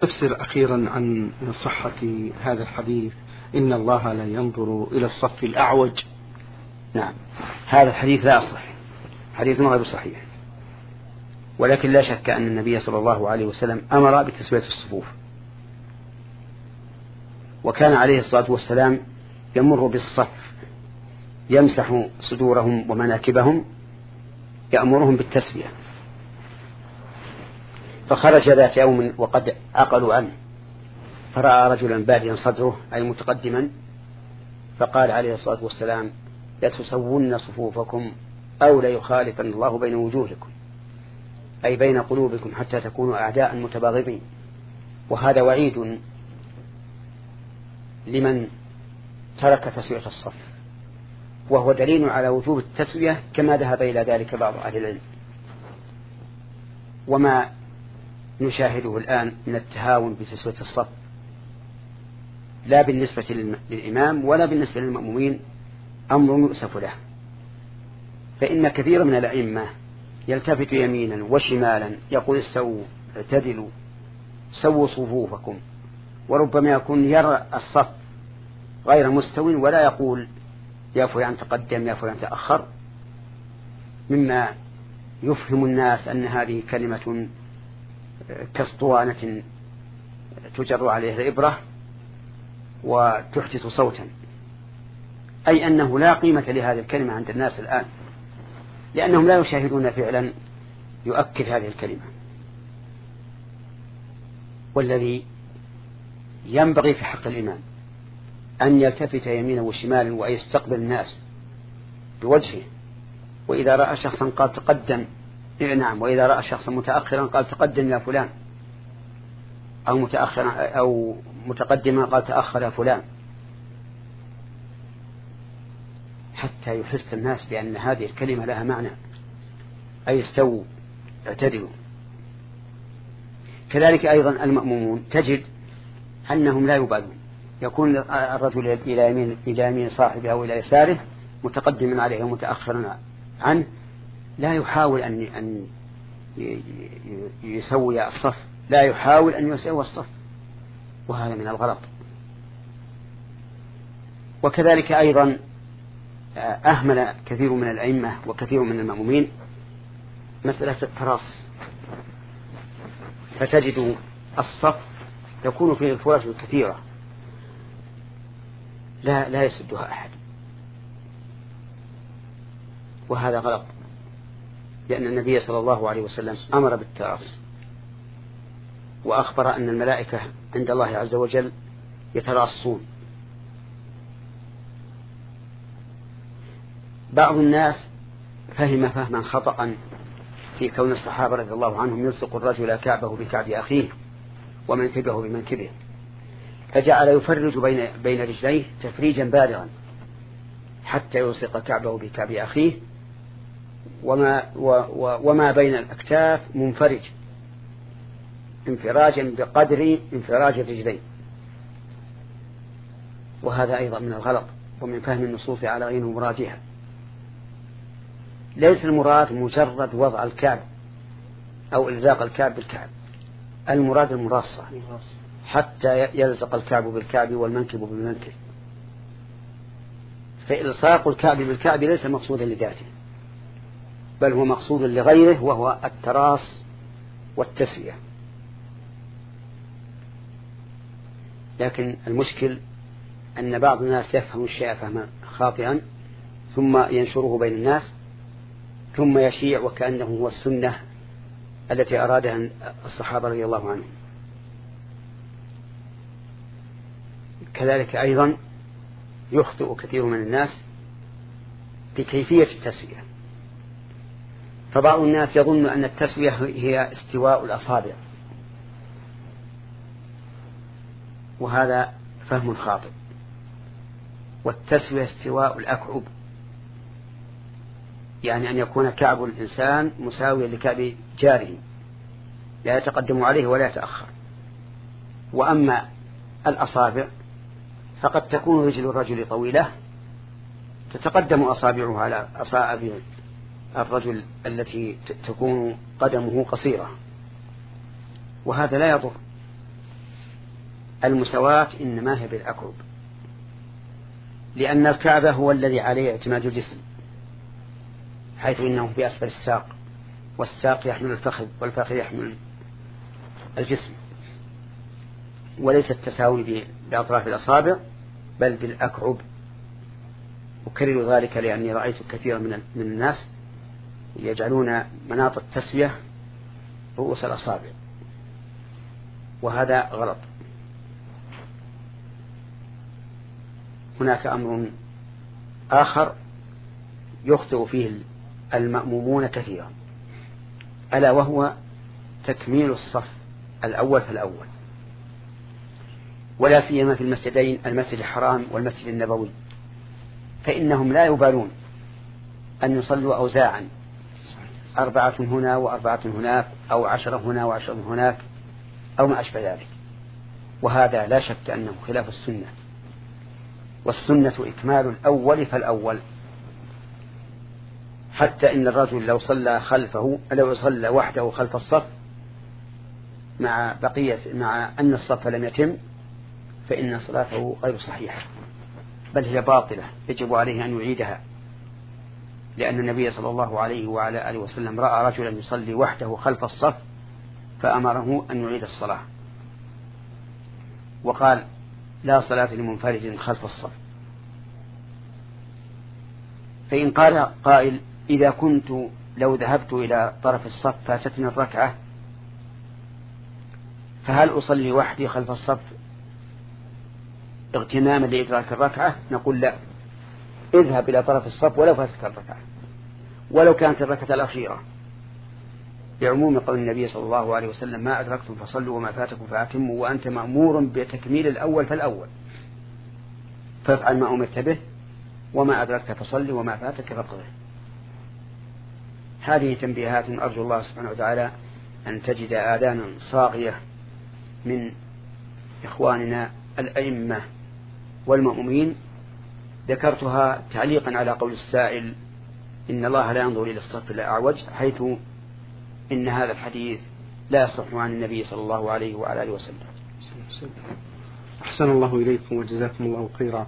تفسر أخيرا عن صحة هذا الحديث. إن الله لا ينظر إلى الصف الأعوج. نعم. هذا الحديث لا يصح حديث غير صحيح. ولكن لا شك أن النبي صلى الله عليه وسلم أمر بتسوية الصفوف. وكان عليه الصلاة والسلام يمر بالصف يمسح صدورهم ومناكبهم يأمرهم بالتسوية فخرج ذات يوم وقد عقلوا عنه. فرأى رجلا باديا صدره أي متقدما فقال عليه الصلاة والسلام لتسون صفوفكم أو ليخالفن الله بين وجوهكم أي بين قلوبكم حتى تكونوا أعداء متباغضين. وهذا وعيد لمن ترك تسوية الصف. وهو دليل على وجوب التسوية كما ذهب إلى ذلك بعض أهل العلم. وما نشاهده الآن من التهاون بتسوية الصف لا بالنسبة للإمام ولا بالنسبة للمأمومين أمر يؤسف له. فإن كثيرا من الأئمة يلتفت يمينا وشمالا يقول استووا اعتدلوا سووا صفوفكم وربما يكون يرى الصف غير مستو ولا يقول يا فلان تقدم يا فلان تأخر. مما يفهم الناس أن هذه كلمة كاسطوانة تجر عليها الإبرة وتحدث صوتا. أي أنه لا قيمة لهذه الكلمة عند الناس الآن لأنهم لا يشاهدون فعلا يؤكد هذه الكلمة. والذي ينبغي في حق الإمام أن يلتفت يمينا وشمالا ويستقبل الناس بوجهه. وإذا رأى شخصا قال تقدم نعم. وإذا رأى شخصا متأخرا قال تقدم يا فلان. أو متأخرا أو متقدما قال تأخر يا فلان. حتى يحس الناس بأن هذه الكلمة لها معنى. أي استووا اعتدلوا. كذلك أيضا المأمومون. تجد أنهم لا يبالون. يكون الرجل إلى يمين إلى يمين صاحبه أو إلى يساره متقدما عليه ومتأخرا عنه. لا يحاول أن أن يسوي الصف. لا يحاول أن يسوي الصف. وهذا من الغلط. وكذلك أيضا أهمل كثير من الأئمة وكثير من المأمومين مسألة التراص. فتجد الصف يكون فيه الفرش الكثيرة. لا لا يسدها أحد. وهذا غلط. لأن النبي صلى الله عليه وسلم أمر بالتراص وأخبر أن الملائكة عند الله عز وجل يتراصون بعض الناس فهم فهما خطأ في كون الصحابة رضي الله عنهم يلصق الرجل كعبه بكعب أخيه ومنكبه بمنكبه. فجعل يفرج بين بين رجليه تفريجا بالغا حتى يلصق كعبه بكعب أخيه وما, وما بين الأكتاف منفرج. انفراجا بقدر انفراج الرجلين. وهذا أيضا من الغلط ومن فهم النصوص على غير مرادها. ليس المراد مجرد وضع الكعب أو إلزاق الكعب بالكعب. المراد المراصة حتى يلزق الكعب بالكعب والمنكب بالمنكب. فإلصاق الكعب بالكعب ليس مقصودا لذاته. بل هو مقصود لغيره وهو التراص والتسوية لكن المشكل أن بعض الناس يفهم الشيء فهما خاطئا ثم ينشره بين الناس ثم يشيع وكأنه هو السنة التي أرادها الصحابة رضي الله عنهم. كذلك أيضا يخطئ كثير من الناس بكيفية التسوية فبعض الناس يظن أن التسوية هي استواء الأصابع. وهذا فهم خاطئ. والتسوية استواء الأكعب يعني أن يكون كعب الإنسان مساويا لكعب جاره. لا يتقدم عليه ولا يتأخر. وأما الأصابع فقد تكون رجل الرجل طويلة تتقدم أصابعه على أصابع الرجل التي تكون قدمه قصيرة وهذا لا يضر. المساواة إنما هي بالأكعب لأن الكعبة هو الذي عليه اعتماد الجسم حيث إنه في أسفل الساق والساق يحمل الفخذ والفخذ يحمل الجسم. وليس التساوي بأطراف الأصابع بل بالأكعب أكرر ذلك لأني رأيت كثيرا من الناس يجعلون مناط التسوية رؤوس الأصابع. وهذا غلط. هناك أمر آخر يخطئ فيه المأمومون كثيرا. ألا وهو تكميل الصف الأول فالأول. ولا سيما في المسجدين المسجد الحرام والمسجد النبوي. فإنهم لا يبالون أن يصلوا أوزاعا. أربعة هنا وأربعة هناك أو عشرة هنا وعشرة هناك أو ما أشبه ذلك. وهذا لا شك أنه خلاف السنة. والسنة إكمال الأول فالأول. حتى إن الرجل لو صلى خلفه لو صلى وحده خلف الصف مع بقية مع أن الصف لم يتم فإن صلاته غير صحيحة. بل هي باطلة يجب عليه أن يعيدها. لأن النبي صلى الله عليه وعلى آله وسلم رأى رجلا يصلي وحده خلف الصف فأمره أن يعيد الصلاة. وقال لا صلاة لمنفرد خلف الصف. فإن قال قائل إذا كنت لو ذهبت إلى طرف الصف فاتتني الركعة فهل أصلي وحدي خلف الصف اغتناما لإدراك الركعة؟ نقول لا. اذهب إلى طرف الصف ولو فاتك الركعة. ولو كانت الركعة الأخيرة. لعموم قول النبي صلى الله عليه وسلم ما أدركتم فصلوا وما فاتكم فأتموا وأنت مأمور بتكميل الأول فالأول. فافعل ما أمرت به وما أدركت فصل وما فاتك فقضه. هذه تنبيهات أرجو الله سبحانه وتعالى أن تجد آذانا صاغية من إخواننا الأئمة والمؤمنين ذكرتها تعليقا على قول السائل إن الله لا ينظر إلى الصف الأعوج حيث إن هذا الحديث لا يصح عن النبي صلى الله عليه وعلى آله وسلم. أحسن الله إليكم وجزاكم الله خيرا.